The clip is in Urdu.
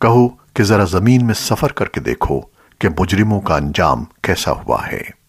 کہو کہ ذرا زمین میں سفر کر کے دیکھو کہ مجرموں کا انجام کیسا ہوا ہے۔